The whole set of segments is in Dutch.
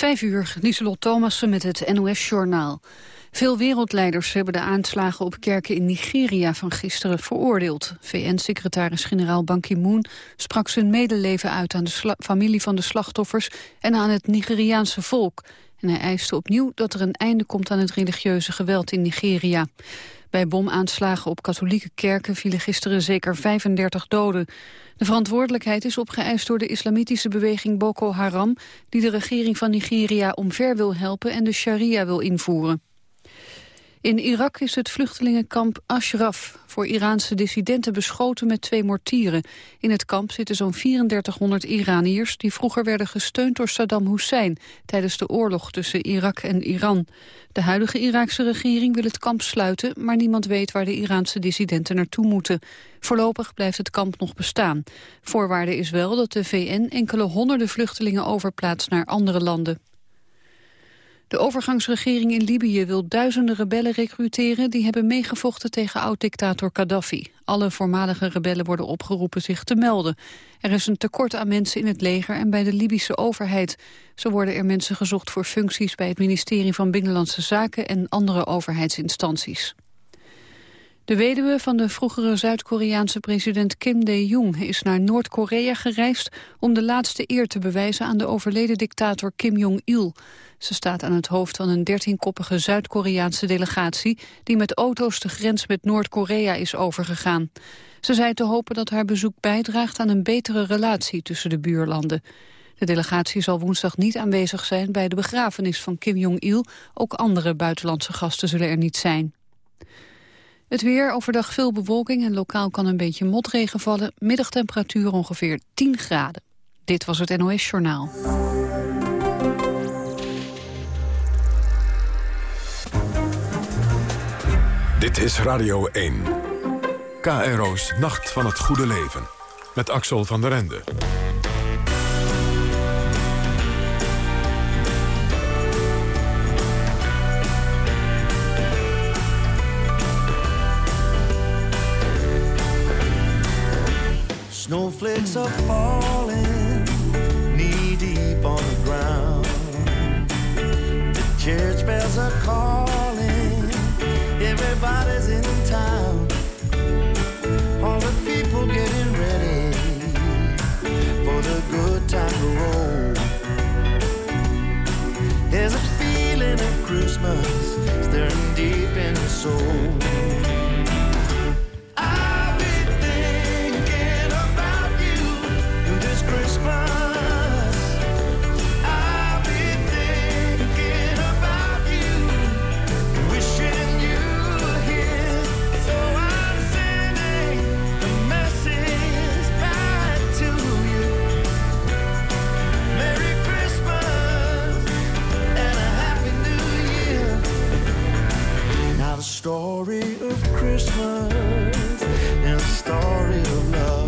Vijf uur, Lieselot Thomassen met het NOS-journaal. Veel wereldleiders hebben de aanslagen op kerken in Nigeria van gisteren veroordeeld. VN-secretaris-generaal Ban Ki-moon sprak zijn medeleven uit aan de familie van de slachtoffers en aan het Nigeriaanse volk. En hij eiste opnieuw dat er een einde komt aan het religieuze geweld in Nigeria. Bij bomaanslagen op katholieke kerken vielen gisteren zeker 35 doden. De verantwoordelijkheid is opgeëist door de islamitische beweging Boko Haram... die de regering van Nigeria omver wil helpen en de sharia wil invoeren. In Irak is het vluchtelingenkamp Ashraf voor Iraanse dissidenten beschoten met twee mortieren. In het kamp zitten zo'n 3400 Iraniërs die vroeger werden gesteund door Saddam Hussein tijdens de oorlog tussen Irak en Iran. De huidige Iraakse regering wil het kamp sluiten, maar niemand weet waar de Iraanse dissidenten naartoe moeten. Voorlopig blijft het kamp nog bestaan. Voorwaarde is wel dat de VN enkele honderden vluchtelingen overplaatst naar andere landen. De overgangsregering in Libië wil duizenden rebellen recruteren... die hebben meegevochten tegen oud-dictator Gaddafi. Alle voormalige rebellen worden opgeroepen zich te melden. Er is een tekort aan mensen in het leger en bij de Libische overheid. Zo worden er mensen gezocht voor functies... bij het ministerie van Binnenlandse Zaken en andere overheidsinstanties. De weduwe van de vroegere Zuid-Koreaanse president Kim Dae-jung is naar Noord-Korea gereisd om de laatste eer te bewijzen aan de overleden dictator Kim Jong-il. Ze staat aan het hoofd van een dertienkoppige Zuid-Koreaanse delegatie die met auto's de grens met Noord-Korea is overgegaan. Ze zei te hopen dat haar bezoek bijdraagt aan een betere relatie tussen de buurlanden. De delegatie zal woensdag niet aanwezig zijn bij de begrafenis van Kim Jong-il. Ook andere buitenlandse gasten zullen er niet zijn. Het weer, overdag veel bewolking en lokaal kan een beetje motregen vallen. Middagtemperatuur ongeveer 10 graden. Dit was het NOS Journaal. Dit is Radio 1. KRO's Nacht van het Goede Leven. Met Axel van der Ende. Snowflakes are falling, knee deep on the ground. The church bells are calling, everybody's in town. All the people getting ready for the good time to roll. There's a feeling of Christmas stirring deep in the soul. story of Christmas and story of love.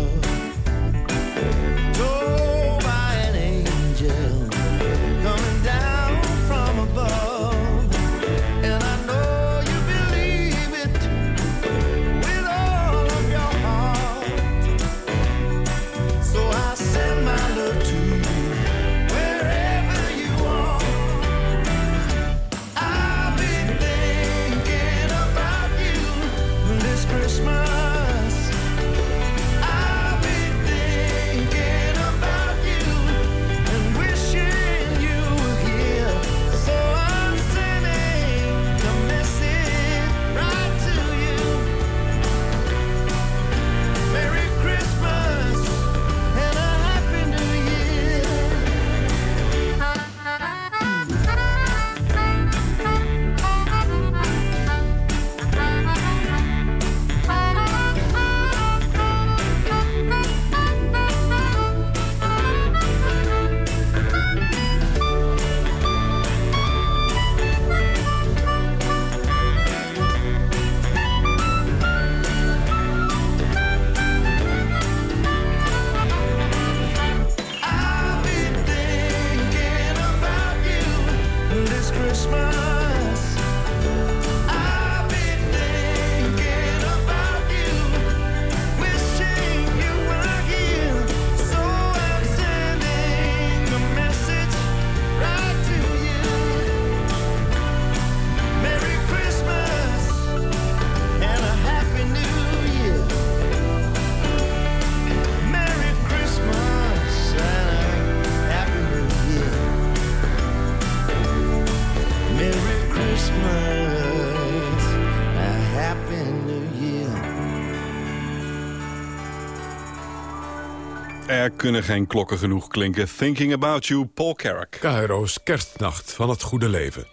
Kunnen geen klokken genoeg klinken. Thinking About You, Paul Carrack. KRO's kerstnacht van het goede leven.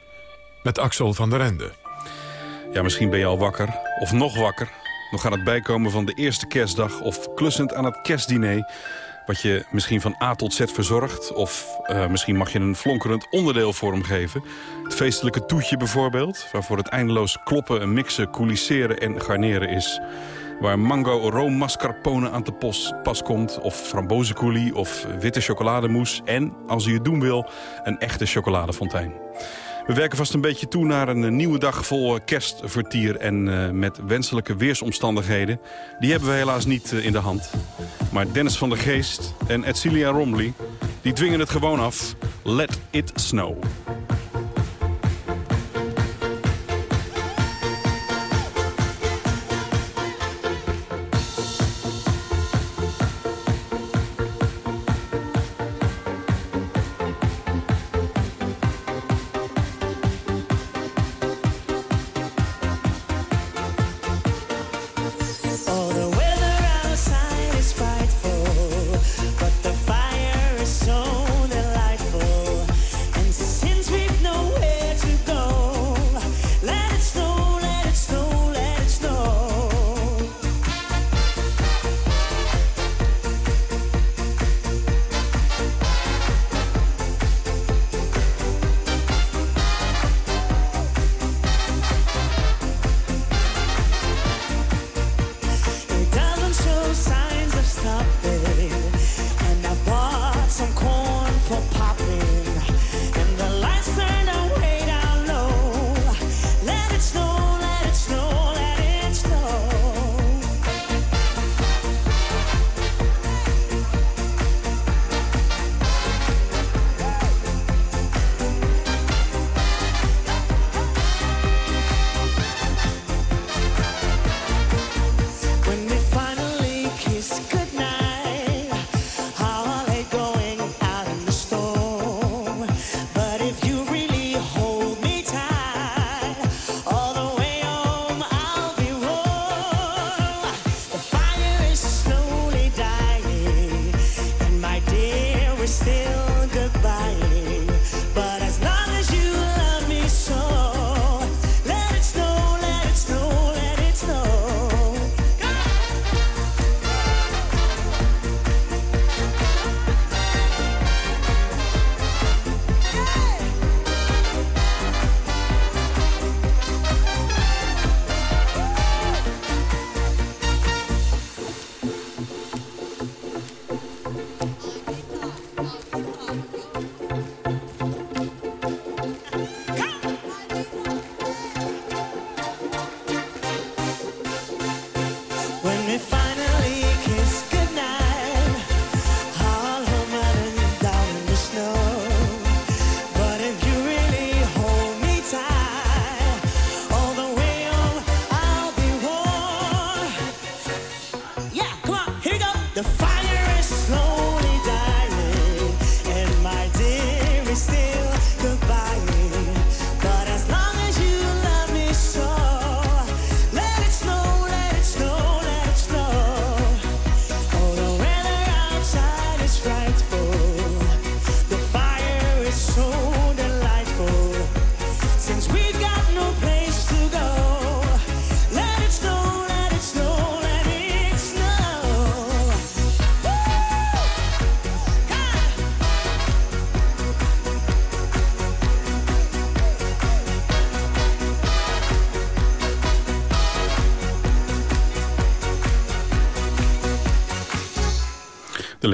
Met Axel van der Ende. Ja, misschien ben je al wakker. Of nog wakker. Nog aan het bijkomen van de eerste kerstdag. Of klussend aan het kerstdiner. Wat je misschien van A tot Z verzorgt. Of uh, misschien mag je een flonkerend onderdeel vormgeven. Het feestelijke toetje bijvoorbeeld. Waarvoor het eindeloos kloppen, mixen, coulisseren en garneren is waar mango room mascarpone aan te pos, pas komt... of frambozencoulis of witte chocolademousse... en, als u het doen wil, een echte chocoladefontein. We werken vast een beetje toe naar een nieuwe dag vol kerstvertier... en uh, met wenselijke weersomstandigheden. Die hebben we helaas niet uh, in de hand. Maar Dennis van der Geest en Edcilia Romley... die dwingen het gewoon af. Let it snow.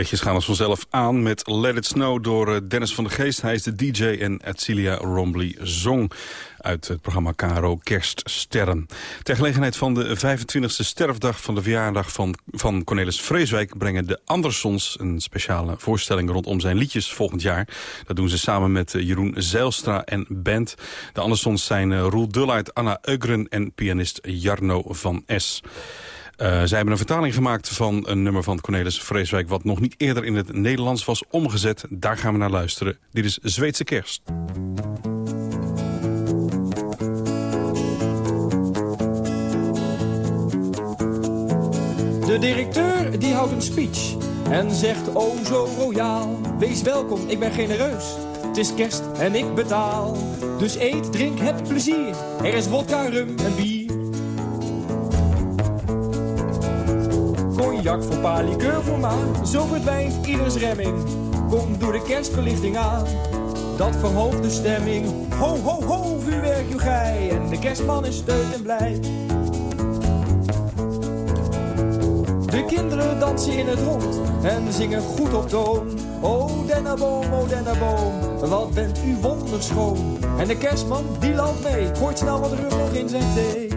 Lichtjes gaan ons vanzelf aan met Let It Snow door eh, Dennis van der Geest. Hij is de DJ en Edcilia Rombly zong uit het programma KRO Kerststerren. Ter gelegenheid van de 25e sterfdag van de verjaardag van, van Cornelis Vreeswijk... brengen de Andersons een speciale voorstelling rondom zijn liedjes volgend jaar. Dat doen ze samen met eh, Jeroen Zeilstra en band. De Andersons zijn eh, Roel Dullaert, Anna Eugren en pianist Jarno van S. Uh, zij hebben een vertaling gemaakt van een nummer van Cornelis Vreeswijk... wat nog niet eerder in het Nederlands was omgezet. Daar gaan we naar luisteren. Dit is Zweedse Kerst. De directeur die houdt een speech. En zegt, oh zo royaal, wees welkom, ik ben genereus. Het is kerst en ik betaal. Dus eet, drink, heb plezier. Er is vodka, rum en bier. Cognac voor pa, liqueur voor ma. Zo verdwijnt ieders remming. Kom door de kerstverlichting aan. Dat verhoogt de stemming. Ho, ho, ho, vuurwerk, gij. En de kerstman is steun en blij. De kinderen dansen in het rond en zingen goed op toon. O dennenboom, o dennenboom, wat bent u wonderschoon. En de kerstman, die loopt mee, gooit snel wat rum nog in zijn thee.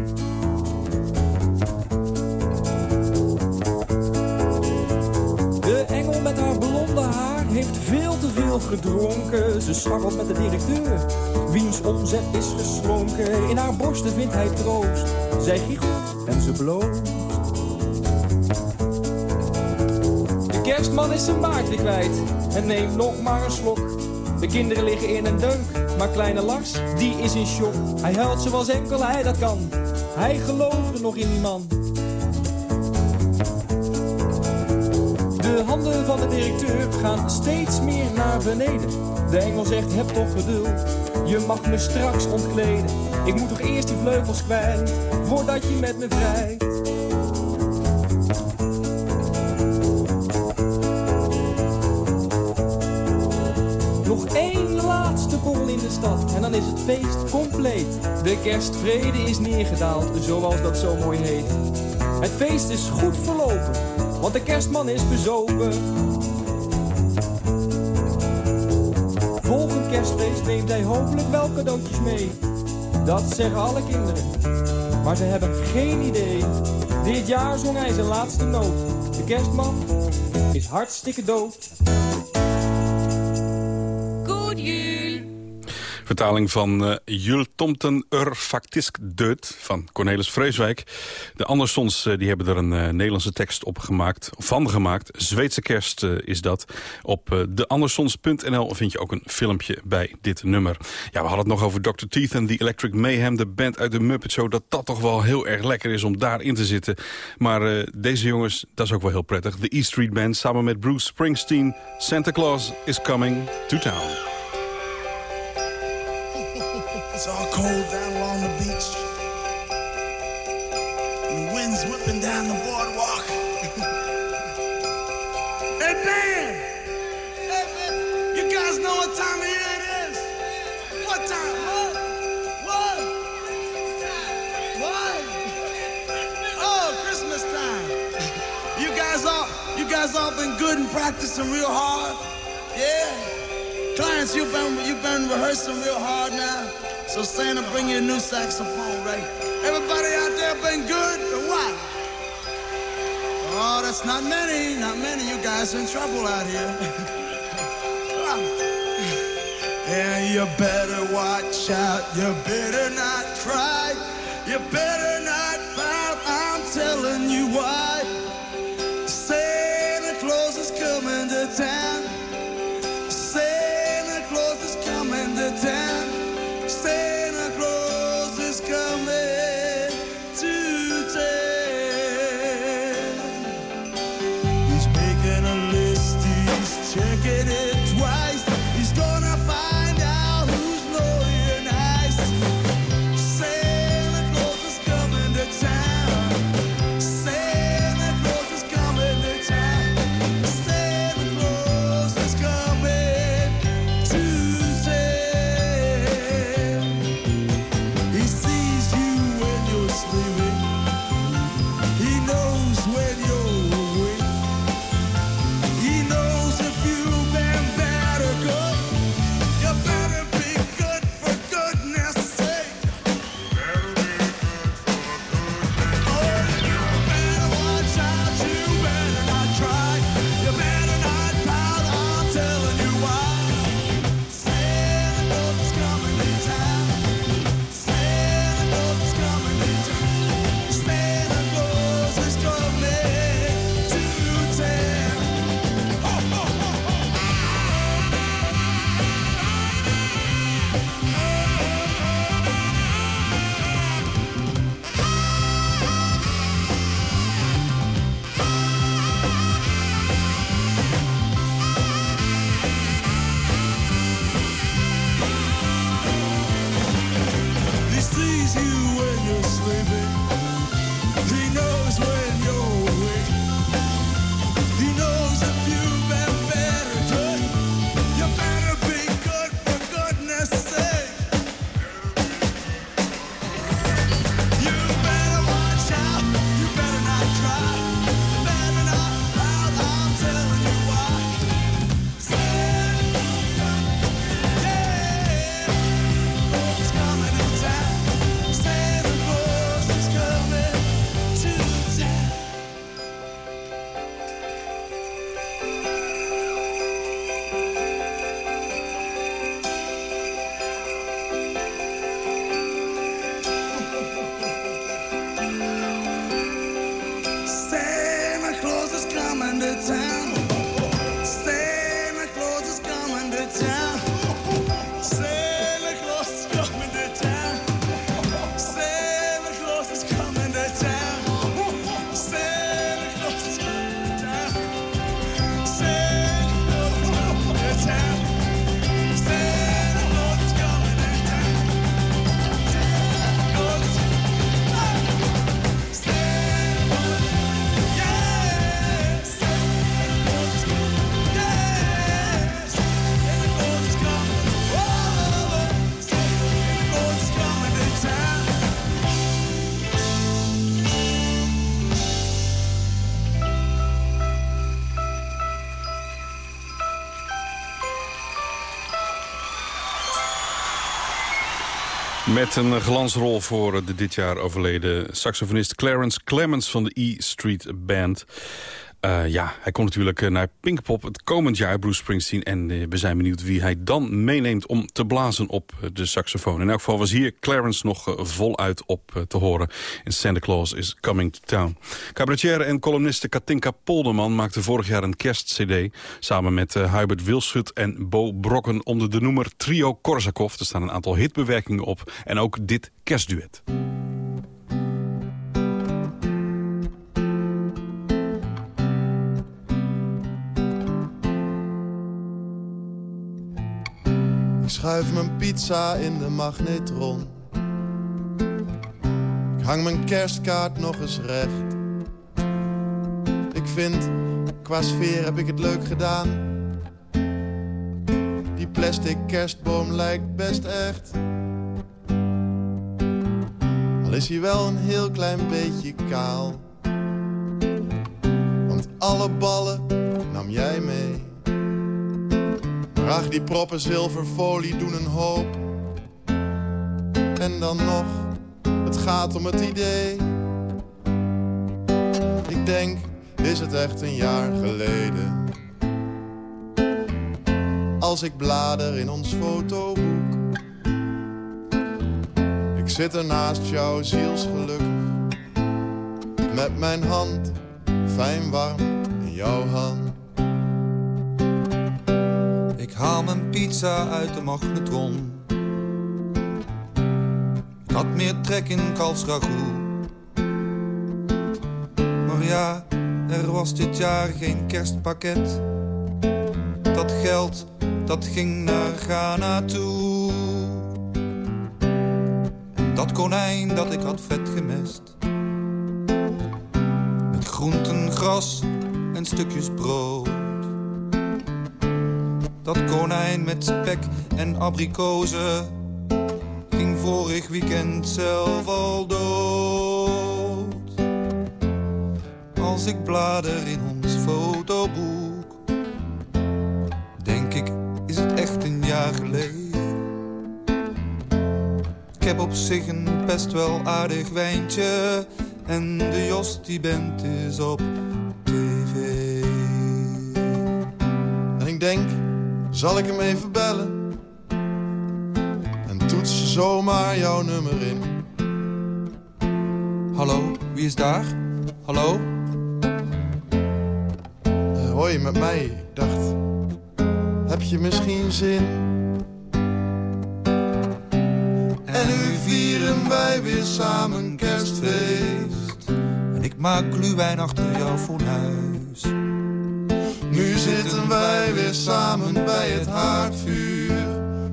Heeft veel te veel gedronken. Ze scharrelt met de directeur, wiens omzet is geslonken. In haar borsten vindt hij troost, zij giechelt en ze bloost. De kerstman is zijn weer kwijt en neemt nog maar een slok. De kinderen liggen in een deuk, maar kleine Lars, die is in shock. Hij huilt zoals enkel hij dat kan. Hij geloofde nog in die man. De handen van de directeur gaan steeds meer naar beneden. De engel zegt, heb toch geduld, je mag me straks ontkleden. Ik moet toch eerst die vleugels kwijt, voordat je met me vrijt. Nog één laatste borrel in de stad en dan is het feest compleet. De kerstvrede is neergedaald, zoals dat zo mooi heet. Het feest is goed verlopen, want de kerstman is bezopen. Volgend kerstfeest neemt hij hopelijk wel cadeautjes mee. Dat zeggen alle kinderen, maar ze hebben geen idee. Dit jaar zong hij zijn laatste noot. De kerstman is hartstikke dood. Vertaling van uh, Jul Tomten Ur Factisk Deut van Cornelis Vreeswijk. De Andersons uh, die hebben er een uh, Nederlandse tekst op gemaakt, van gemaakt. Zweedse kerst is dat. Op deandersons.nl vind je ook een filmpje bij dit nummer. Ja, we hadden het nog over Dr. Teeth en The Electric Mayhem, de band uit de Muppet Show. Dat dat toch wel heel erg lekker is om daarin te zitten. Maar deze jongens, dat is ook wel heel prettig. De E Street Band samen met Bruce Springsteen. Santa Claus is coming to town. It's all cold down along the beach. And the wind's whipping down the boardwalk. hey, man! Hey, man! you guys know what time of year it is? What time? What? What? What? Oh, Christmas time. You guys all, you guys all been good and practicing real hard? Yeah? Clients, you've been, you've been rehearsing real hard now. So Santa, bring you a new saxophone, right? Everybody out there been good or what? Oh, that's not many, not many. You guys in trouble out here. yeah, you better watch out. You better not cry. You better Met een glansrol voor de dit jaar overleden saxofonist Clarence Clemens van de E Street Band. Eh, ja, hij komt natuurlijk eh, naar Pinkpop het komend jaar, Bruce Springsteen. En eh, we zijn benieuwd wie hij dan meeneemt om te blazen op de saxofoon. In elk geval was hier Clarence nog voluit op te horen. In Santa Claus is Coming to Town. Cabaretière en columniste Katinka Polderman maakte vorig jaar een kerstcd... samen met Hubert Wilschut en Bo Brokken onder de noemer Trio Korsakov. Er staan een aantal hitbewerkingen op en ook dit kerstduet. Ik schuif mijn pizza in de magnetron. Ik hang mijn kerstkaart nog eens recht. Ik vind, qua sfeer heb ik het leuk gedaan. Die plastic kerstboom lijkt best echt. Al is hij wel een heel klein beetje kaal. Want alle ballen nam jij mee. Ach, die proppen zilverfolie doen een hoop. En dan nog, het gaat om het idee. Ik denk, is het echt een jaar geleden? Als ik blader in ons fotoboek. Ik zit er naast jou zielsgelukkig. Met mijn hand, fijn warm, in jouw hand. Ik haal mijn pizza uit de magnetron. Ik had meer trek in kalfsragout. Maar ja, er was dit jaar geen kerstpakket. Dat geld, dat ging naar Ghana toe. En dat konijn dat ik had vet gemest. Met groenten, gras en stukjes brood. Dat konijn met spek en abrikozen ging vorig weekend zelf al dood. Als ik blader in ons fotoboek, denk ik, is het echt een jaar geleden. Ik heb op zich een best wel aardig wijntje en de Jos die bent is op tv. En ik denk, zal ik hem even bellen? En toetsen zomaar jouw nummer in. Hallo, wie is daar? Hallo? Eh, hoi, met mij. Dacht, heb je misschien zin? En nu vieren wij weer samen kerstfeest. En ik maak gluwijn achter jouw fornuis. Nu zitten wij weer samen bij het haardvuur.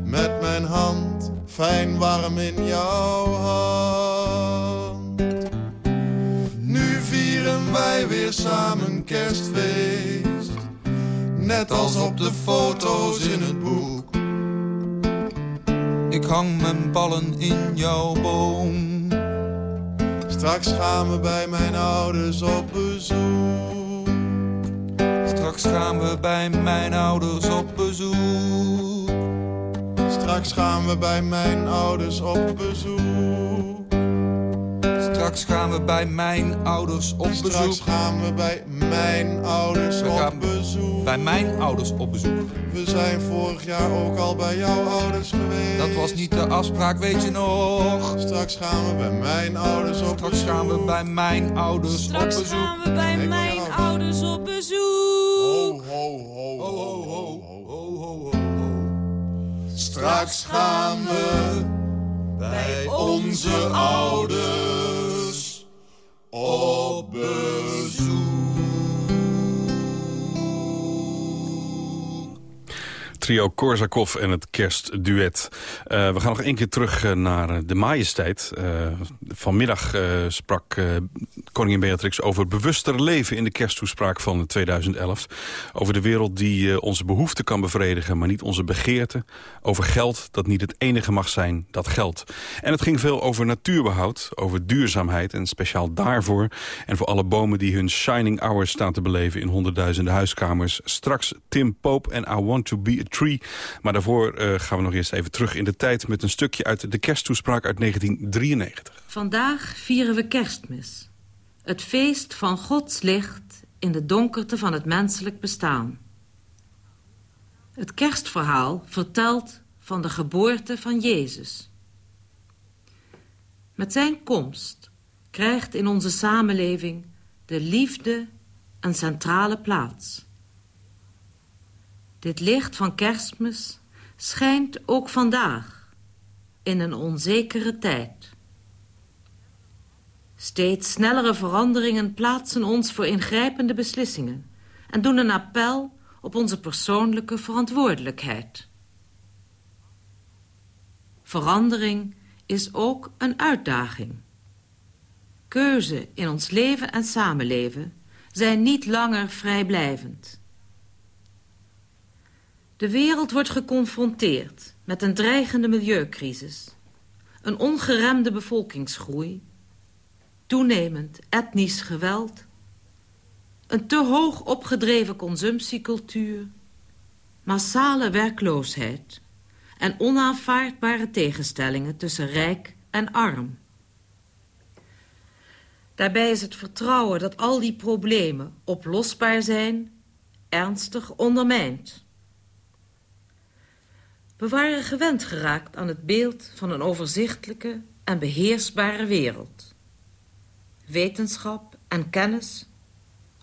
Met mijn hand fijn warm in jouw hand. Nu vieren wij weer samen kerstfeest, net als op de foto's in het boek. Ik hang mijn ballen in jouw boom. Straks gaan we bij mijn ouders op bezoek. Straks gaan we bij mijn ouders op bezoek. Straks gaan we bij mijn ouders op bezoek. Straks gaan we bij mijn ouders op Straks bezoek. gaan we bij mijn ouders We op gaan bezoek. Bij mijn ouders op bezoek. We zijn vorig jaar ook al bij jouw ouders geweest. Dat was niet de afspraak, weet je nog? Straks gaan we bij mijn ouders op Straks bezoek. gaan we bij mijn ouders Straks op bezoek. gaan we bij Ik mijn ouders op bezoek. Ho, ho, Ho, ho, ho, ho, ho, ho. Straks gaan we bij onze ouders op bezoek. Trio Korsakov en het kerstduet. Eh, we gaan nog één keer terug eh, naar eh, de majesteit. Vanmiddag sprak koningin Beatrix over bewuster leven... in de kersttoespraak van 2011. Over de wereld die onze behoeften kan bevredigen, maar niet onze begeerten. Over geld dat niet het enige mag zijn dat geldt. En het ging veel over natuurbehoud, over duurzaamheid... en speciaal daarvoor en voor alle bomen die hun shining hours staan te beleven... in honderdduizenden huiskamers. Straks Tim Pope en I Want To Be A Maar daarvoor eh, gaan we nog eerst even terug in de tijd... met een stukje uit de kersttoespraak uit 1993. Vandaag vieren we kerstmis. Het feest van Gods licht in de donkerte van het menselijk bestaan. Het kerstverhaal vertelt van de geboorte van Jezus. Met zijn komst krijgt in onze samenleving de liefde een centrale plaats. Dit licht van kerstmis schijnt ook vandaag in een onzekere tijd. Steeds snellere veranderingen plaatsen ons voor ingrijpende beslissingen en doen een appel op onze persoonlijke verantwoordelijkheid. Verandering is ook een uitdaging. Keuze in ons leven en samenleven zijn niet langer vrijblijvend. De wereld wordt geconfronteerd met een dreigende milieucrisis, een ongeremde bevolkingsgroei, toenemend etnisch geweld, een te hoog opgedreven consumptiecultuur, massale werkloosheid en onaanvaardbare tegenstellingen tussen rijk en arm. Daarbij is het vertrouwen dat al die problemen oplosbaar zijn ernstig ondermijnd. We waren gewend geraakt aan het beeld van een overzichtelijke en beheersbare wereld. Wetenschap en kennis,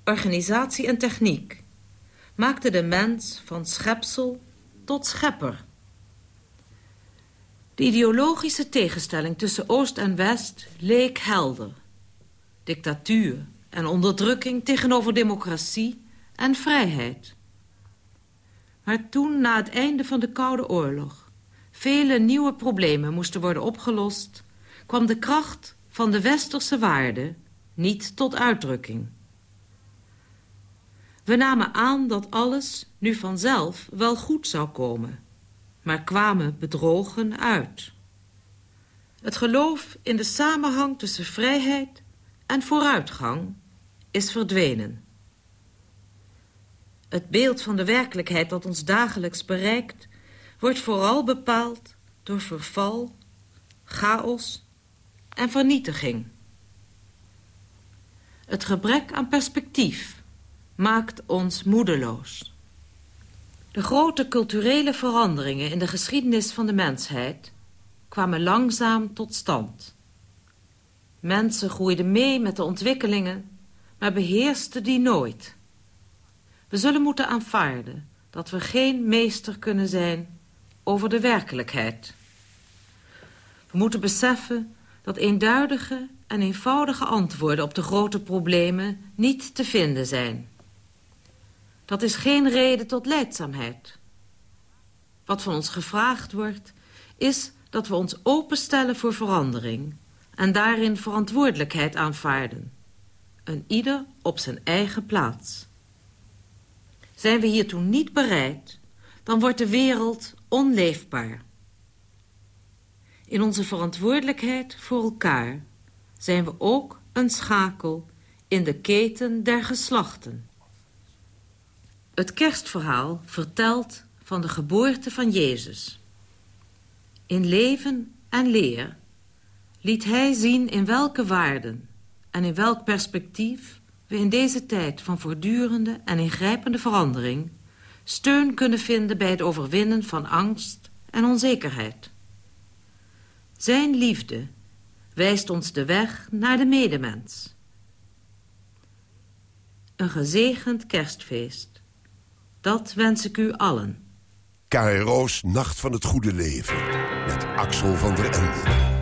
organisatie en techniek maakten de mens van schepsel tot schepper. De ideologische tegenstelling tussen Oost en West leek helder. Dictatuur en onderdrukking tegenover democratie en vrijheid. Maar toen, na het einde van de Koude Oorlog... vele nieuwe problemen moesten worden opgelost... kwam de kracht van de westerse waarden niet tot uitdrukking. We namen aan dat alles nu vanzelf wel goed zou komen... maar kwamen bedrogen uit. Het geloof in de samenhang tussen vrijheid en vooruitgang is verdwenen. Het beeld van de werkelijkheid dat ons dagelijks bereikt... wordt vooral bepaald door verval, chaos en vernietiging. Het gebrek aan perspectief maakt ons moedeloos. De grote culturele veranderingen in de geschiedenis van de mensheid... kwamen langzaam tot stand. Mensen groeiden mee met de ontwikkelingen, maar beheersten die nooit... We zullen moeten aanvaarden dat we geen meester kunnen zijn over de werkelijkheid. We moeten beseffen dat eenduidige en eenvoudige antwoorden op de grote problemen niet te vinden zijn. Dat is geen reden tot leidzaamheid. Wat van ons gevraagd wordt, is dat we ons openstellen voor verandering... en daarin verantwoordelijkheid aanvaarden. Een ieder op zijn eigen plaats. Zijn we hiertoe niet bereid, dan wordt de wereld onleefbaar. In onze verantwoordelijkheid voor elkaar zijn we ook een schakel in de keten der geslachten. Het kerstverhaal vertelt van de geboorte van Jezus. In leven en leer liet hij zien in welke waarden en in welk perspectief we in deze tijd van voortdurende en ingrijpende verandering steun kunnen vinden bij het overwinnen van angst en onzekerheid. Zijn liefde wijst ons de weg naar de medemens. Een gezegend kerstfeest. Dat wens ik u allen. KRO's Nacht van het Goede Leven. Met Axel van der Ende.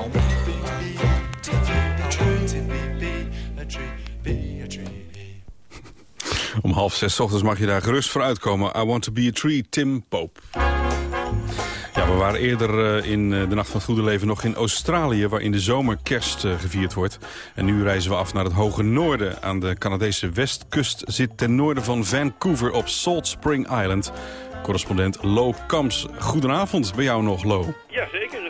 Om half zes ochtends mag je daar gerust voor uitkomen. I want to be a tree, Tim Pope. Ja, we waren eerder eh, in eh, de Nacht van het Goede Leven nog in Australië... waar in de zomer kerst eh, gevierd wordt. En nu reizen we af naar het hoge noorden. Aan de Canadese westkust zit ten noorden van Vancouver op Salt Spring Island. Correspondent Lo Kams. Goedenavond bij jou nog, Lo. Jazeker,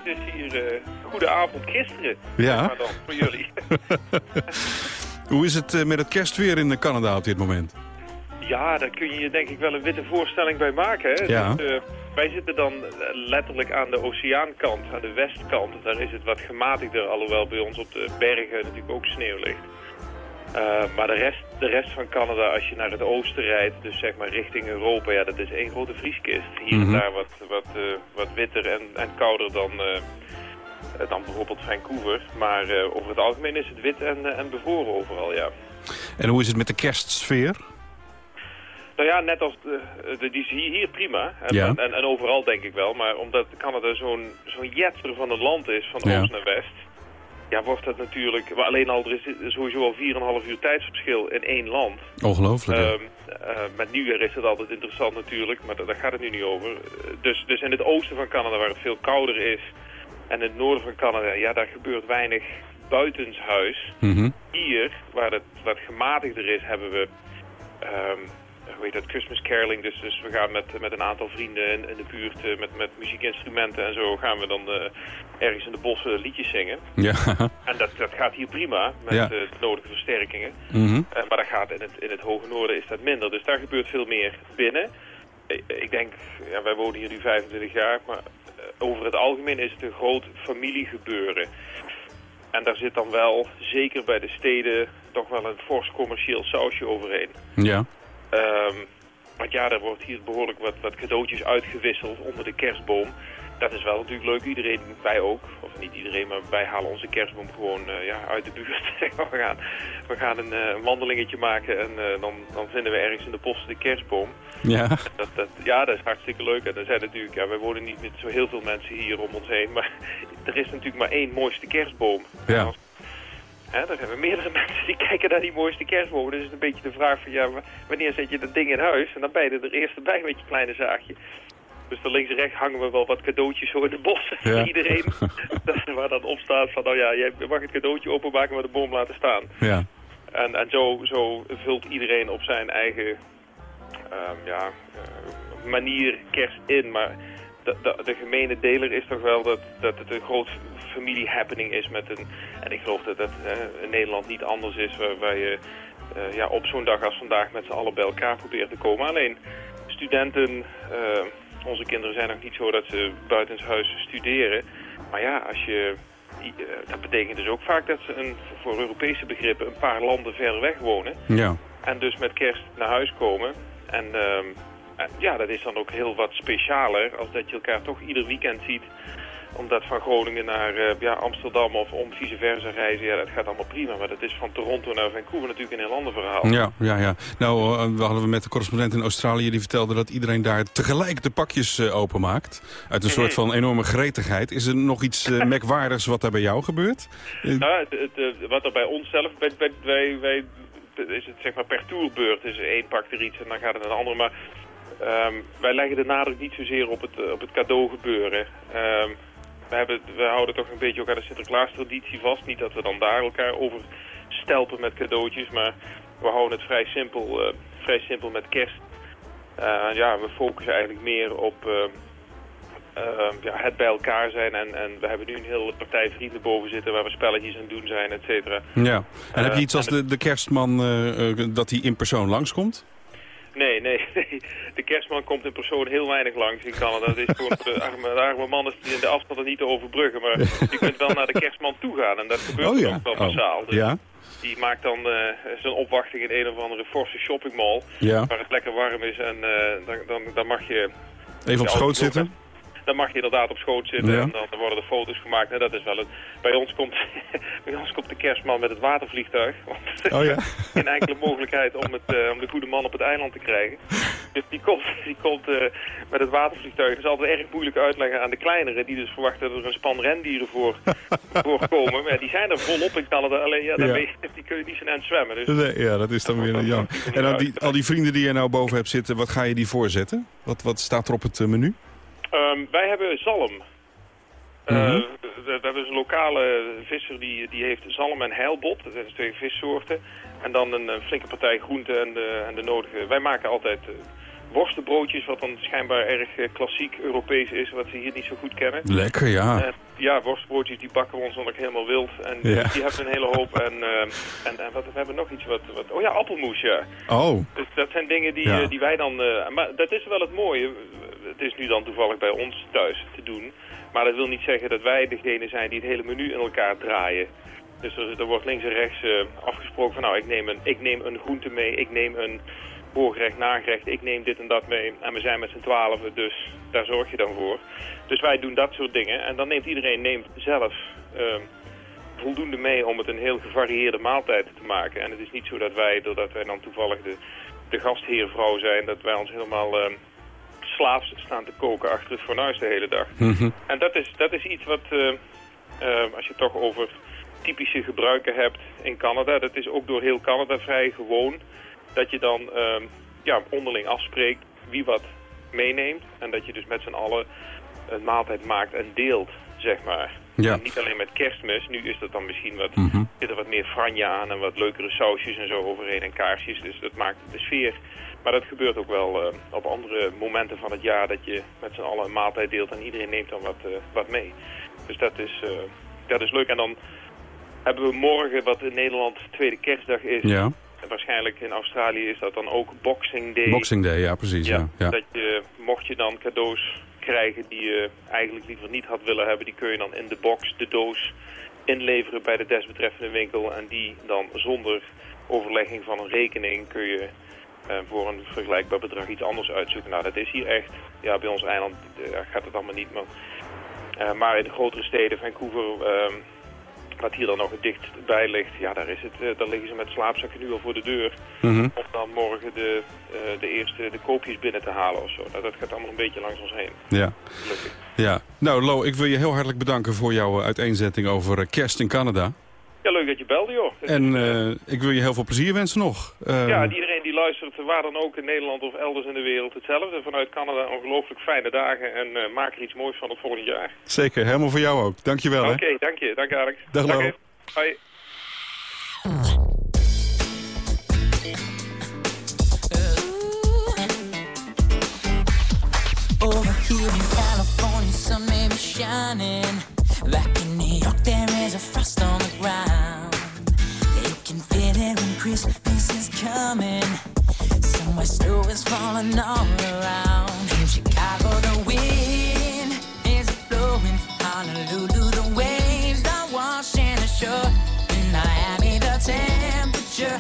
goede avond gisteren. Ja. Maar dan, voor jullie. Hoe is het eh, met het kerstweer in Canada op dit moment? ja, daar kun je je denk ik wel een witte voorstelling bij maken. Hè? Ja. Dus, eh, wij zitten dan eh, letterlijk aan de oceaankant, aan de westkant. Daar is het wat gematigder, alhoewel bij ons op de bergen natuurlijk ook sneeuw ligt. Maar de rest, de rest van Canada, als je naar het oosten rijdt, dus zeg maar richting Europa, ja, dat is één grote vrieskist. Hier Mhm. en daar wat, wat, wat witter en, en kouder dan, dan bijvoorbeeld Vancouver. Maar eh, over het algemeen is het wit en, eh, en bevroren overal, ja. En hoe is het met de kerstsfeer? Nou ja, net als de, de, die is hier, hier prima. En, Ja. en, en overal denk ik wel. Maar omdat Canada zo'n zo'n jetter van een land is, van Ja. oost naar west... Ja, wordt dat natuurlijk... Maar alleen al, er is sowieso al 4,5 uur tijdsverschil in één land. Ongelooflijk. Ehm, eh, met nieuwjaar is het altijd interessant natuurlijk, maar da- daar gaat het nu niet over. Eh, Dus, dus in het oosten van Canada, waar het veel kouder is... en in het noorden van Canada, ja, daar gebeurt weinig buitenshuis. Mhm. Hier, waar het wat gematigder is, hebben we... ehm, hoe heet dat, Christmas caroling. Dus, dus we gaan met, met een aantal vrienden in, in de buurt eh, met, met muziekinstrumenten en zo gaan we dan eh, ergens in de bossen liedjes zingen. Ja. En dat, dat gaat hier prima met Ja. eh, de nodige versterkingen. Eh, maar dat gaat in het, in het hoge noorden is dat minder. Dus daar gebeurt veel meer binnen. Ik, denk, ja, wij wonen hier nu 25 jaar, maar over het algemeen is het een groot familiegebeuren. En daar zit dan wel, zeker bij de steden, toch wel een fors commercieel sausje overheen. Ja. Ehm, want ja, er wordt hier behoorlijk wat, wat cadeautjes uitgewisseld onder de kerstboom. Dat is wel natuurlijk leuk. Iedereen, wij ook. Of niet iedereen, maar wij halen onze kerstboom gewoon eh, ja, uit de buurt. We gaan, we gaan een eh, wandelingetje maken en eh, dan, dan vinden we ergens in de bossen de kerstboom. Ja. Dat, dat, ja, dat is hartstikke leuk. En er zijn natuurlijk, ja, wij wonen niet met zo heel veel mensen hier om ons heen. Maar er is natuurlijk maar één mooiste kerstboom. Ja. Hè, daar hebben meerdere mensen die kijken naar die mooiste kerstboom. Dus het is een beetje de vraag van, ja, wa- wanneer zet je dat ding in huis? En dan ben je er eerst bij met je kleine zaagje. Dus daar links en rechts hangen we wel wat cadeautjes zo in de bossen Ja. voor iedereen. Dat- waar dan op staat van, nou ja, jij mag het cadeautje openmaken, maar de boom laten staan. Ja. En, en zo, zo vult iedereen op zijn eigen ehm, ja, eh, manier kerst in. Maar de, de, de gemene deler is toch wel dat, dat het een groot familie-happening is. Met een, en ik geloof dat dat in Nederland niet anders is. Waar, waar je eh, ja, op zo'n dag als vandaag met z'n allen bij elkaar probeert te komen. Alleen studenten, eh, onze kinderen zijn nog niet zo dat ze buitenshuis studeren. Maar ja, als je eh, dat betekent dus ook vaak dat ze een, voor Europese begrippen een paar landen verder weg wonen. Ja. En dus met kerst naar huis komen. En ehm, eh, ja, dat is dan ook heel wat specialer als dat je elkaar toch ieder weekend ziet. Omdat van Groningen naar eh, ja, Amsterdam of om vice versa reizen, ja, dat gaat allemaal prima. Maar dat is van Toronto naar Vancouver natuurlijk een heel ander verhaal. Ja, ja, ja. Nou, eh, we hadden we met de correspondent in Australië... die vertelde dat iedereen daar tegelijk de pakjes eh, openmaakt. Uit een soort van enorme gretigheid. Is er nog iets merkwaardigs wat daar bij jou gebeurt? Nou, het, het, wat er bij ons zelf, bij, bij, wij, wij, is het zeg maar per tourbeurt. Dus één pakt er iets en dan gaat het naar de andere. Maar ehm, wij leggen de nadruk niet zozeer op het, op het cadeau gebeuren. Ehm, we, hebben, we houden toch een beetje ook aan de Sinterklaas-traditie vast. Niet dat we dan daar elkaar over stelpen met cadeautjes, maar we houden het vrij simpel, eh, vrij simpel met kerst. Eh, ja, we focussen eigenlijk meer op eh, ja, het bij elkaar zijn. En, en we hebben nu een hele partij vrienden boven zitten waar we spelletjes aan doen zijn, et cetera. Ja. En heb je iets als de, de kerstman dat hij in persoon langskomt? Nee, nee, nee. De kerstman komt in persoon heel weinig langs in Canada. Dat is voor de arme, de arme man is die in de afstanden niet te overbruggen. Maar je kunt wel naar de kerstman toe gaan. En dat gebeurt Oh ja. ook wel Oh. massaal. Dus Ja. Die maakt dan eh, zijn opwachting in een of andere forse shoppingmall. Ja. Waar het lekker warm is. En eh, dan, dan, dan mag je... Even op schoot zitten? Dan mag je inderdaad op schoot zitten Ja. en dan worden er foto's gemaakt. Nou, dat is wel het. Bij ons komt, bij ons komt de kerstman met het watervliegtuig. Want er Oh ja. is geen enkele mogelijkheid om, het, eh, om de goede man op het eiland te krijgen. Dus die komt, die komt eh, met het watervliegtuig. Dat is altijd erg moeilijk uitleggen aan de kleineren. Die dus verwachten dat er een span rendieren voor, voor komen. Maar ja, die zijn er volop in Canada. Alleen ja, daarmee, die kun je niet zo aan zwemmen. Dus Nee, ja, dat is dan weer jammer. En dan die, al die vrienden die je nou boven hebt zitten, wat ga je die voorzetten? Wat, wat staat er op het eh, menu? Ehm, wij hebben zalm. Eh, Mhm. we, we hebben dus een lokale visser die, die heeft zalm en heilbot. Dat zijn dus twee vissoorten. En dan een, een flinke partij groenten en de, en de nodige... Wij maken altijd eh, worstenbroodjes, wat dan schijnbaar erg eh, klassiek Europees is, wat ze hier niet zo goed kennen. Lekker, ja. Eh, ja, worstbroodjes die bakken we ons dan ook helemaal wild. En Ja. die hebben een hele hoop. En, eh, en, en wat, we hebben nog iets wat, wat... Oh ja, appelmoes, ja. Oh, Dus dat zijn dingen die, Ja. eh, die wij dan... eh, maar dat is wel het mooie. Het is nu dan toevallig bij ons thuis te doen. Maar dat wil niet zeggen dat wij degene zijn die het hele menu in elkaar draaien. Dus er, wordt links en rechts eh, afgesproken van... nou, ik neem, een, ik neem een groente mee, ik neem een voorgerecht, nagerecht, ik neem dit en dat mee. En we zijn met z'n twaalfen, dus daar zorg je dan voor. Dus wij doen dat soort dingen. En dan neemt iedereen neemt zelf... eh, voldoende mee om het een heel gevarieerde maaltijd te maken. En het is niet zo dat wij, doordat wij dan toevallig de, de gastheervrouw zijn, dat wij ons helemaal eh, slaafs staan te koken achter het fornuis de hele dag. Mhm. En dat is, dat is iets wat, eh, eh, als je het toch over typische gebruiken hebt in Canada, dat is ook door heel Canada vrij gewoon, dat je dan eh, ja, onderling afspreekt wie wat meeneemt. En dat je dus met z'n allen een maaltijd maakt en deelt, zeg maar. Ja. En niet alleen met kerstmis, nu is dat dan misschien wat, Mhm. zit er wat meer franje aan en wat leukere sausjes en zo overheen en kaarsjes. Dus dat maakt de sfeer. Maar dat gebeurt ook wel eh, op andere momenten van het jaar dat je met z'n allen een maaltijd deelt en iedereen neemt dan wat, eh, wat mee. Dus dat is, eh, dat is leuk. En dan hebben we morgen wat in Nederland tweede kerstdag is. ja. En waarschijnlijk in Australië is dat dan ook Boxing Day. Boxing Day, ja precies. Ja. Ja. Dat je, mocht je dan cadeaus krijgen die je eigenlijk liever niet had willen hebben, die kun je dan in de box, de doos, inleveren bij de desbetreffende winkel. En die dan zonder overlegging van een rekening kun je voor een vergelijkbaar bedrag iets anders uitzoeken. Nou, dat is hier echt, ja, bij ons eiland eh, gaat het allemaal niet, maar, eh, maar in de grotere steden, Vancouver, ehm, wat hier dan nog het dichtst bij ligt, ja, daar, is het, eh, daar liggen ze met slaapzakken nu al voor de deur Mhm. om dan morgen de, de eerste de koopjes binnen te halen of zo. Nou, dat gaat allemaal een beetje langs ons heen, ja. gelukkig. Ja. Nou, Lo, ik wil je heel hartelijk bedanken voor jouw uiteenzetting over kerst in Canada. Ja, leuk dat je belde, joh. En ik wil je heel veel plezier wensen nog. Ja, die luistert, waar dan ook in Nederland of elders in de wereld, hetzelfde. Vanuit Canada ongelooflijk fijne dagen en eh, maak er iets moois van het volgend jaar. Zeker, helemaal voor jou ook. Dankjewel. Oké, hè. dank je. Dank Alex. Dag, Lo. hè. Hoi. Over here in California, sun may be shining. Back in New York, there is a frost on the ground. It when Christmas is coming. Somewhere snow is falling all around. In Chicago, the wind is blowing. Honolulu, the waves are washing ashore. In Miami, the temperature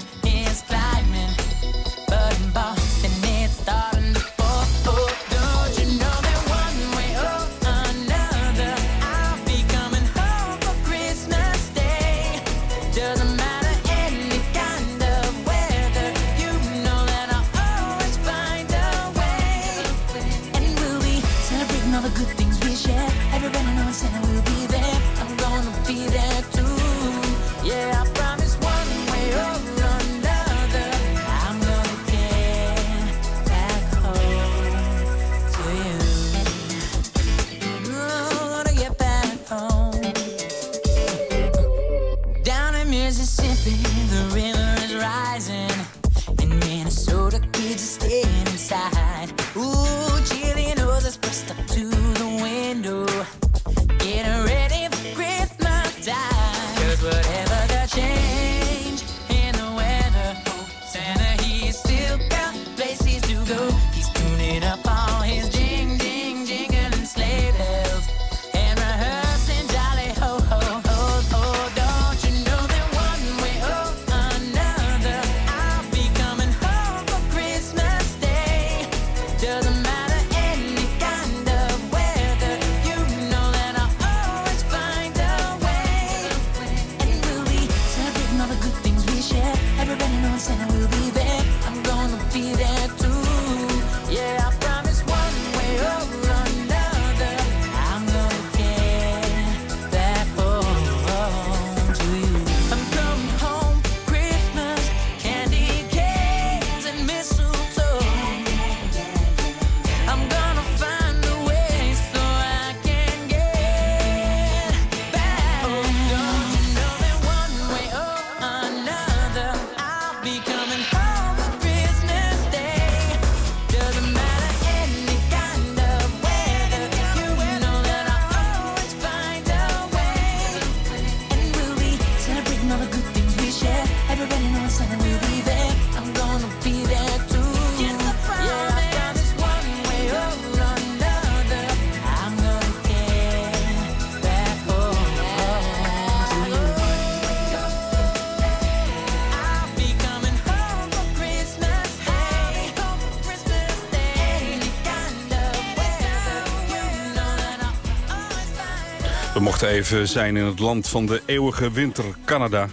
We even zijn in het land van de eeuwige winter, Canada.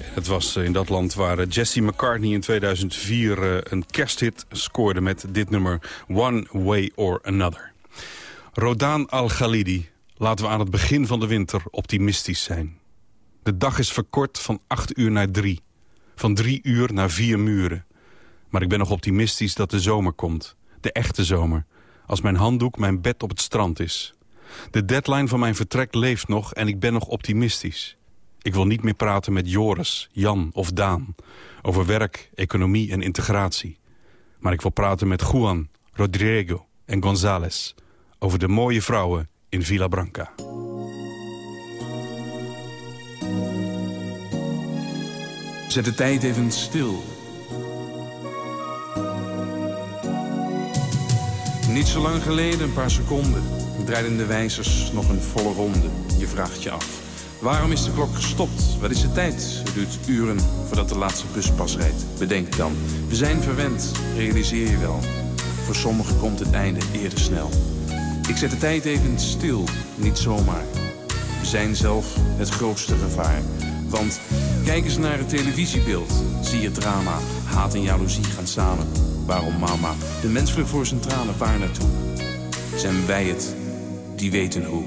Het was in dat land waar Jesse McCartney in 2004 eh, een kersthit scoorde met dit nummer One Way or Another. Rodan Al-Ghalidi, laten we aan het begin van de winter optimistisch zijn. De dag is verkort van 8 uur naar 3. Van 3 uur naar 4 muren. Maar ik ben nog optimistisch dat de zomer komt. De echte zomer. Als mijn handdoek mijn bed op het strand is. De deadline van mijn vertrek leeft nog en ik ben nog optimistisch. Ik wil niet meer praten met Joris, Jan of Daan... over werk, economie en integratie. Maar ik wil praten met Juan, Rodrigo en González... over de mooie vrouwen in Villa Branca. Zet de tijd even stil. Niet zo lang geleden, een paar seconden, draaiden de wijzers nog een volle ronde. Je vraagt je af, waarom is de klok gestopt? Wat is de tijd? Het duurt uren voordat de laatste bus pas rijdt. Bedenk dan, we zijn verwend, realiseer je wel. Voor sommigen komt het einde eerder snel. Ik zet de tijd even stil, niet zomaar. We zijn zelf het grootste gevaar. Want kijk eens naar het televisiebeeld. Zie je drama, haat en jaloezie gaan samen. Waarom mama? De mens vlucht voor zijn tranen, waar naartoe? Zijn wij het, die weten hoe.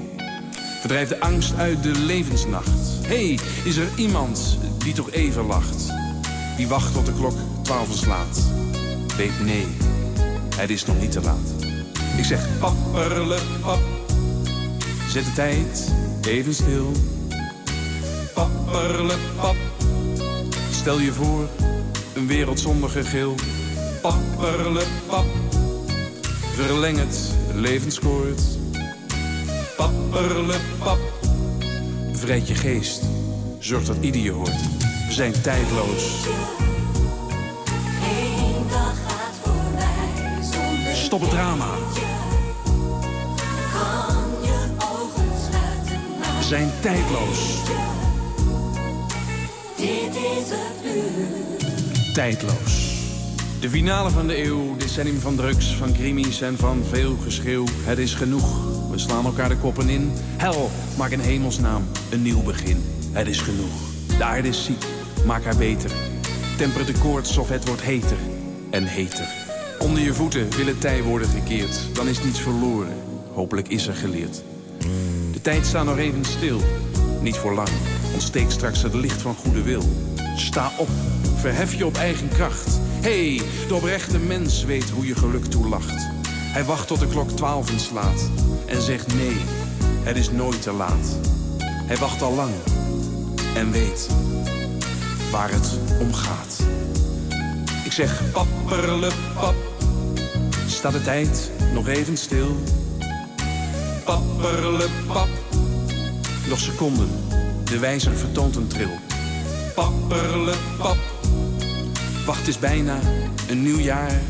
Verdrijf de angst uit de levensnacht. hey, is er iemand die toch even lacht? Die wacht tot de klok twaalf slaat. Weet nee, het is nog niet te laat. Ik zeg papperle pap. Zet de tijd even stil. Papperle pap. Stel je voor, een wereld zonder gegil. Papperle pap. Verleng het levenskoord. Papperle pap. Bevrijd je geest. Zorg dat ieder je hoort. We zijn tijdloos. Eén dag gaat voorbij zonder Stop het drama. kan je ogen sluiten, maar We zijn tijdloos. dit is het uur. Tijdloos. De finale van de eeuw, decennium van drugs, van crimies en van veel geschreeuw. Het is genoeg, we slaan elkaar de koppen in. Hel, maak in hemelsnaam een nieuw begin. Het is genoeg. De aarde is ziek, maak haar beter. Temper de koorts of het wordt heter en heter. Onder je voeten wil het tij worden gekeerd. Dan is niets verloren, hopelijk is er geleerd. De tijd staat nog even stil, niet voor lang. Ontsteek straks het licht van goede wil. Sta op, verhef je op eigen kracht. hey, de oprechte mens weet hoe je geluk toelacht. Hij wacht tot de klok twaalf slaat en zegt nee, het is nooit te laat. Hij wacht al lang en weet waar het om gaat. Ik zeg papperle pap, staat de tijd nog even stil. Papperle pap, nog seconden, de wijzer vertoont een tril. Papperle pap, wacht is bijna een nieuw jaar.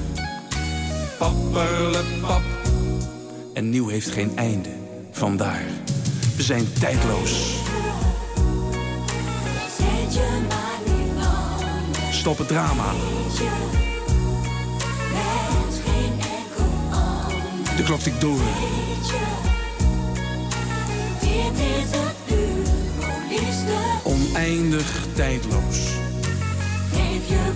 Papperle pap, en nieuw heeft geen einde, vandaar. We zijn tijdloos. Stop het drama, de klok tikt door. Oneindig tijdloos. Geef je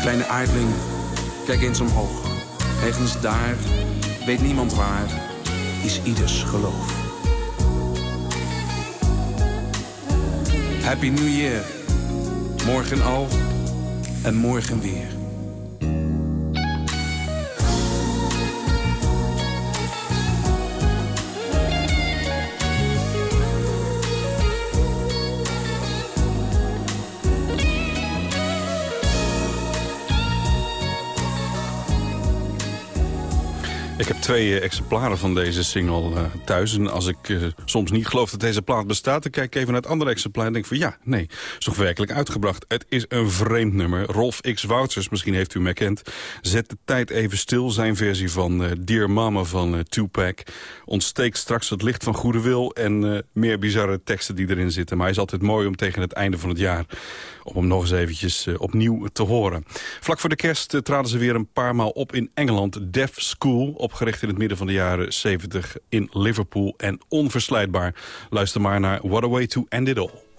Kleine aardling, kijk eens omhoog. Ergens daar, weet niemand waar, is ieders geloof. Happy New Year. Morgen al en morgen weer. Twee eh, exemplaren van deze single eh, thuis. En als ik eh, soms niet geloof dat deze plaat bestaat... dan kijk ik even naar het andere exemplaar en denk van... ja, nee, is toch werkelijk uitgebracht. Het is een vreemd nummer. Rolf X. Wouters, misschien heeft u hem herkend... zet de tijd even stil. Zijn versie van Dear Mama van Tupac... ontsteekt straks het licht van goede wil... en meer bizarre teksten die erin zitten. Maar hij is altijd mooi om tegen het einde van het jaar om hem nog eens eventjes uh, opnieuw te horen. Vlak voor de kerst uh, traden ze weer een paar maal op in Engeland. Deaf School, opgericht in het midden van de jaren 70 in Liverpool en onverslijtbaar. Luister maar naar What a Way to End It All.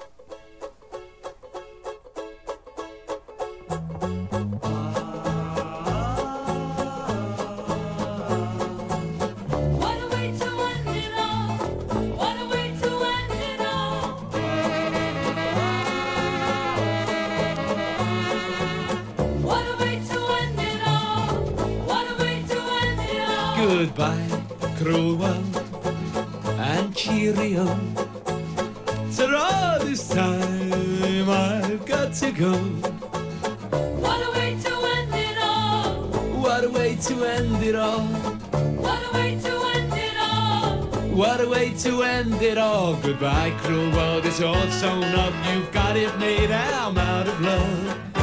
It's sewn up. You've got it made, I'm out of love.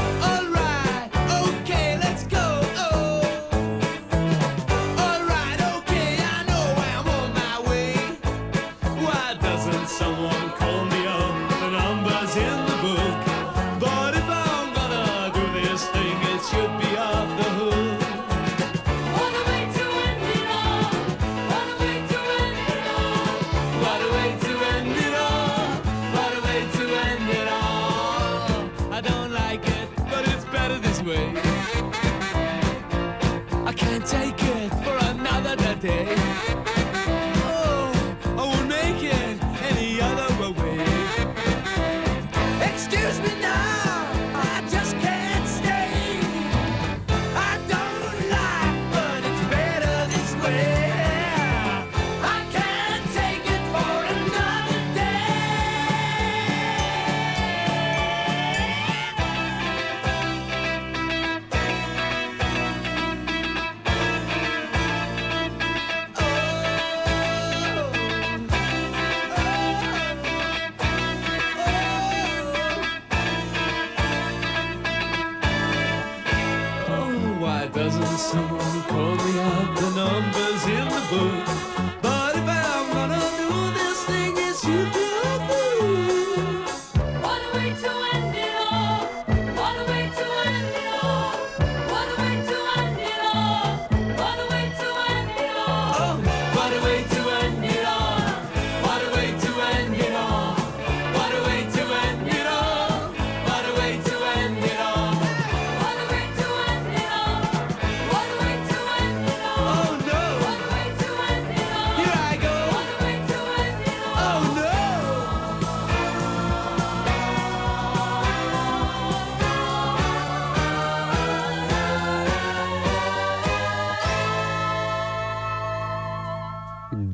Day.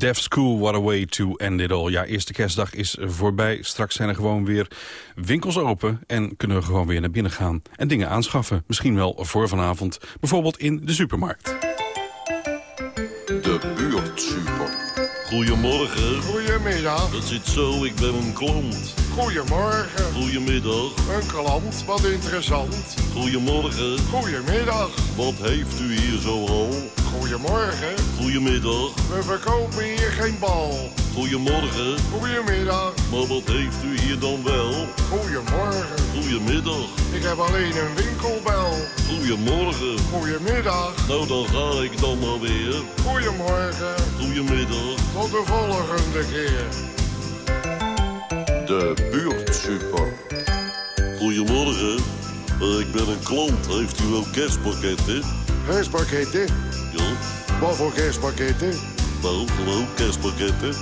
Deaf School, what a way to end it all. Ja, eerste kerstdag is voorbij. Straks zijn er gewoon weer winkels open en kunnen we gewoon weer naar binnen gaan. En dingen aanschaffen. Misschien wel voor vanavond. Bijvoorbeeld in de supermarkt. De buurtsuper. Goedemorgen. Goedemiddag. Dat zit zo, ik ben een klant. Goedemorgen. Goedemiddag. Een klant, wat interessant. Goedemorgen. Goedemiddag. Wat heeft u hier zoal? Goedemorgen. Goedemiddag. We verkopen hier geen bal. Goedemorgen. Goedemiddag. Maar wat heeft u hier dan wel? Goedemorgen. Goedemiddag. Ik heb alleen een winkelbel. Goedemorgen. Goedemiddag. Nou, dan ga ik dan maar weer. Goedemorgen. Goedemiddag. Tot de volgende keer. De buurtsuper. Goedemorgen. Eh, ik ben een klant. Heeft u ook kerstpakketten? Kerstpakketten? Wat voor kerstpakketten? Gewoon kerstpakketten.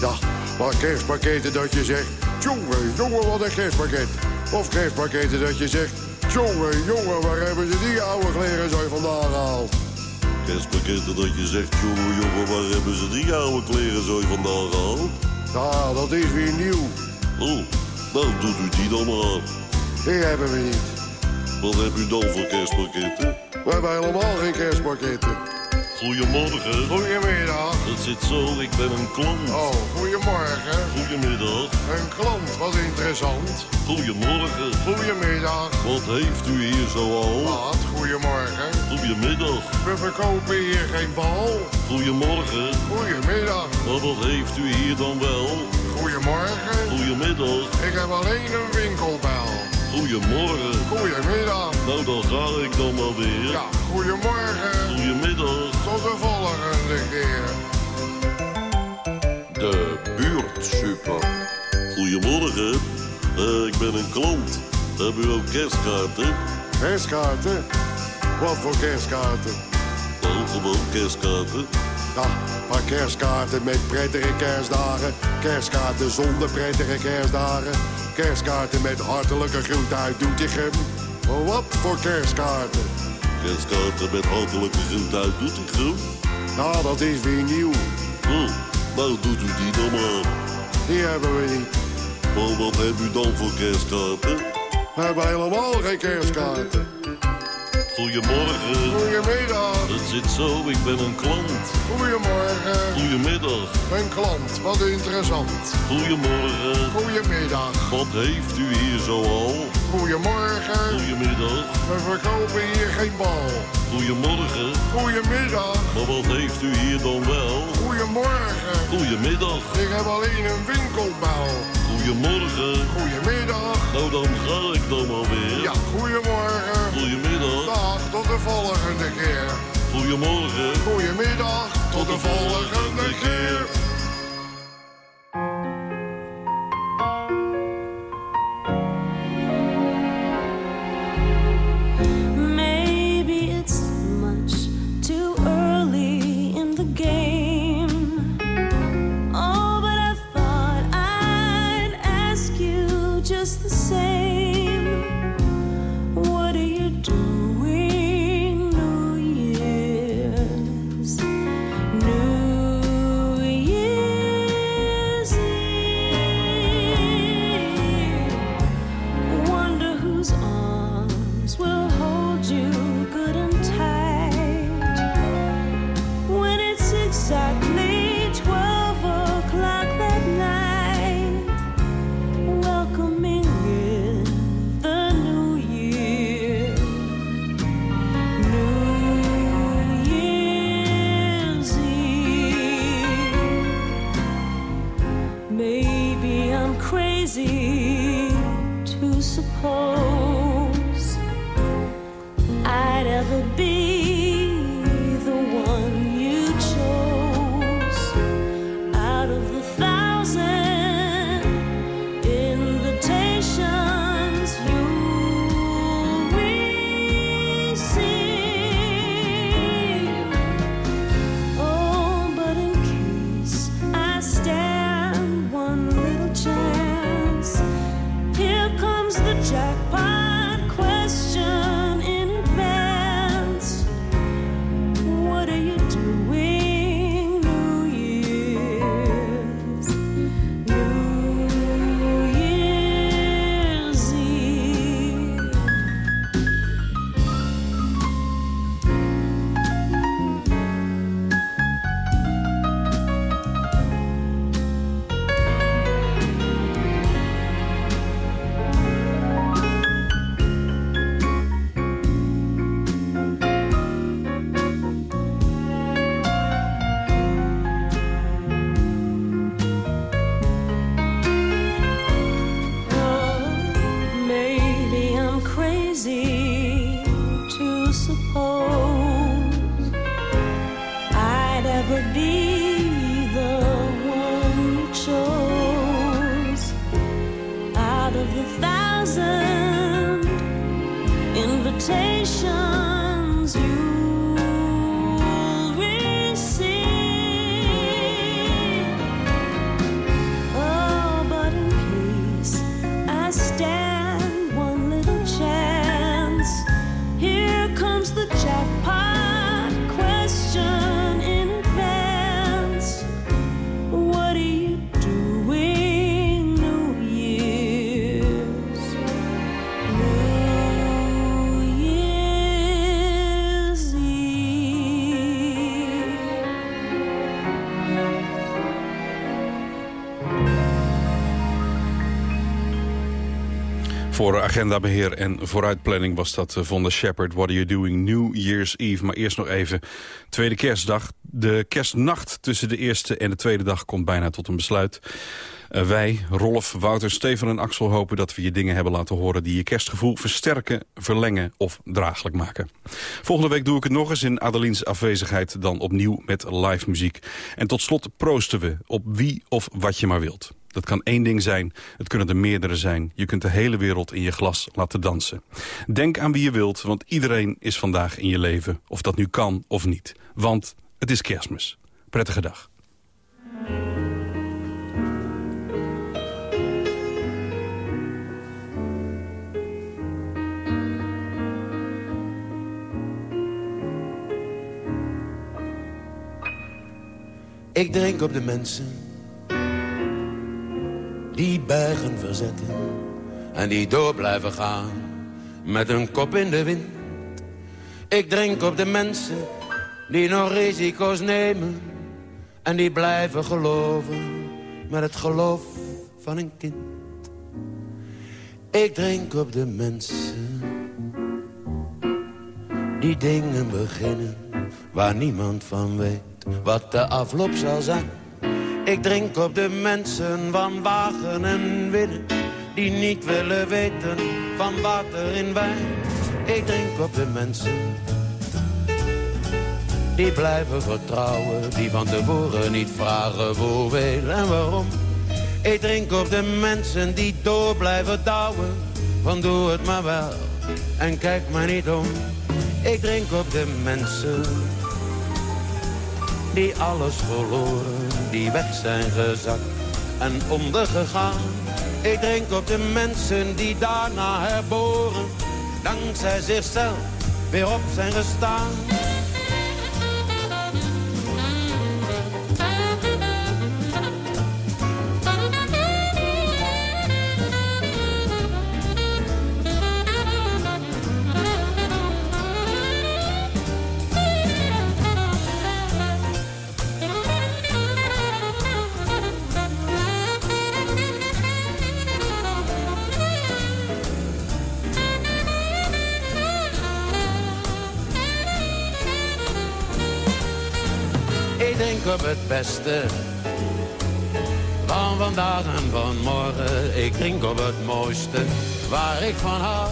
Ja, maar kerstpakketten dat je zegt... Jongen, jongen, wat een kerstpakket. Of kerstpakketten dat je zegt... Jongen, jongen, waar hebben ze die oude kleren zo vandaan gehaald? Kerstpakketten dat je zegt, jongen, jongen, waar hebben ze die oude kleren zo vandaan gehaald? Ja, dat is weer nieuw. Oh, nou doet u die dan maar. Die hebben we niet. Wat heb u dan voor kerstpakketten? We hebben helemaal geen kerstpakketten. Goedemorgen. Goedemiddag. Het zit zo, ik ben een klant. Oh, goedemorgen. Goedemiddag. Een klant, wat interessant. Goedemorgen. Goedemiddag. Wat heeft u hier zoal? Wat, goedemorgen. Goedemiddag. We verkopen hier geen bal. Goedemorgen. Goedemiddag. Maar wat heeft u hier dan wel? Goedemorgen. Goedemiddag. Ik heb alleen een winkelbel. Goedemorgen. Goedemiddag. Nou, dan ga ik dan maar weer. Ja, goedemorgen. Goedemiddag. Tot de volgende keer. De buurtsuper. Goedemorgen. Eh, ik ben een klant. Heb u ook kerstkaarten? Kerstkaarten? Wat voor kerstkaarten? Oh, gewoon kerstkaarten. Ja, paar kerstkaarten met prettige kerstdagen. Kerstkaarten zonder prettige kerstdagen. Kerstkaarten met hartelijke groet uit Doetinchem. Wat voor kerstkaarten? Kerstkaarten met hartelijke groet uit Doetinchem. Nou, dat is weer nieuw. Oh, nou doet u die dan maar. Die hebben we niet. Maar wat hebt u dan voor kerstkaarten? We hebben helemaal geen kerstkaarten. Goedemorgen. Goedemiddag. Het zit zo, ik ben een klant. Goedemorgen. Goedemiddag. Een klant, wat interessant. Goedemorgen. Goedemiddag. Wat heeft u hier zoal? Goedemorgen. Goedemiddag. We verkopen hier geen bal. Goedemorgen. Goedemiddag. Maar wat heeft u hier dan wel? Goedemorgen. Goedemiddag. Ik heb alleen een winkelbel. Goedemorgen. Goedemiddag. Nou, dan ga ik dan maar weer. Ja, goedemorgen. Goedemiddag. Dag, tot de volgende keer. Goedemorgen. Goedemiddag, tot de volgende keer. Voor agendabeheer en vooruitplanning was dat eh, Von de Shepherd. What are you doing New Year's Eve? Maar eerst nog even tweede kerstdag. De kerstnacht tussen de eerste en de tweede dag komt bijna tot een besluit. Uh, wij, Rolf, Wouter, Steven en Axel hopen dat we je dingen hebben laten horen... die je kerstgevoel versterken, verlengen of draaglijk maken. Volgende week doe ik het nog eens in Adeliens afwezigheid... dan opnieuw met live muziek. En tot slot proosten we op wie of wat je maar wilt. Dat kan één ding zijn, het kunnen er meerdere zijn. Je kunt de hele wereld in je glas laten dansen. Denk aan wie je wilt, want iedereen is vandaag in je leven. Of dat nu kan of niet. Want het is kerstmis. Prettige dag. Ik drink op de mensen die bergen verzetten en die door blijven gaan met een kop in de wind. Ik drink op de mensen die nog risico's nemen en die blijven geloven met het geloof van een kind. Ik drink op de mensen die dingen beginnen waar niemand van weet wat de afloop zal zijn. Ik drink op de mensen van wagen en winnen... die niet willen weten van water in wijn. Ik drink op de mensen die blijven vertrouwen... die van tevoren niet vragen hoeveel en waarom. Ik drink op de mensen die door blijven douwen... van doe het maar wel en kijk maar niet om. Ik drink op de mensen die alles verloren, die weg zijn gezakt en ondergegaan. Ik drink op de mensen die daarna herboren, dankzij zichzelf weer op zijn gestaan. Op het beste van vandaag en van morgen. Ik drink op het mooiste waar ik van hou.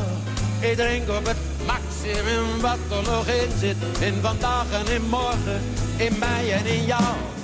Ik drink op het maximum wat er nog in zit. In vandaag en in morgen, in mij en in jou.